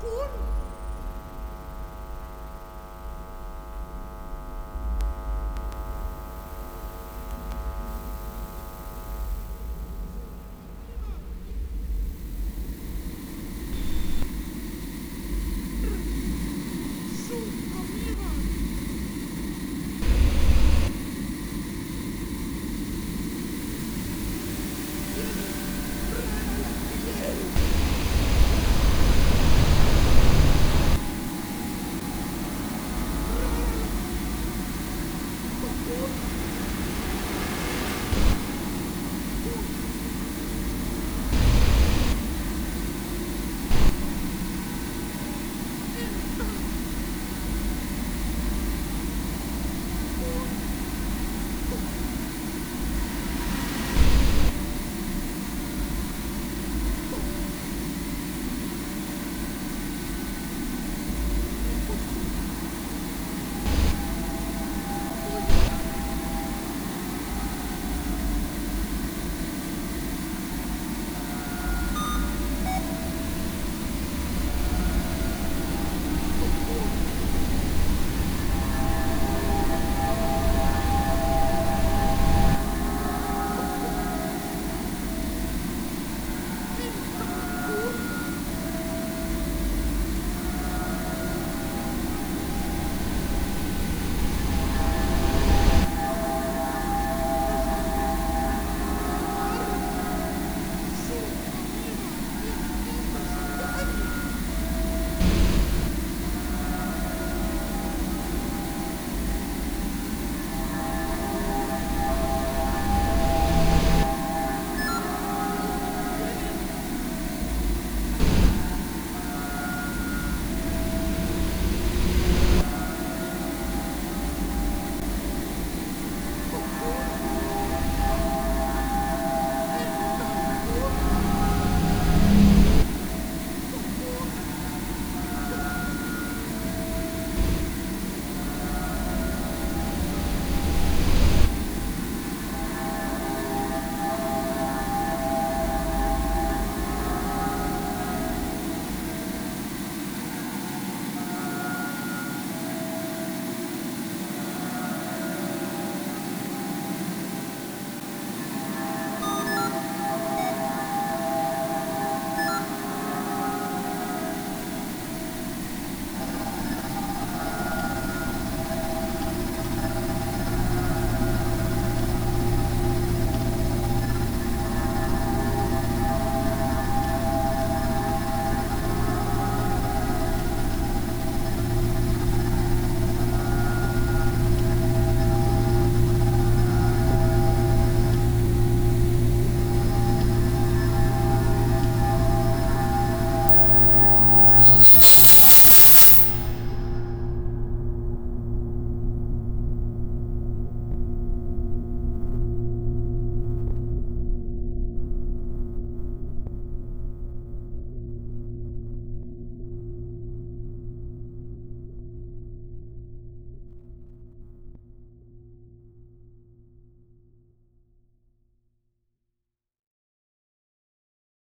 pequeno.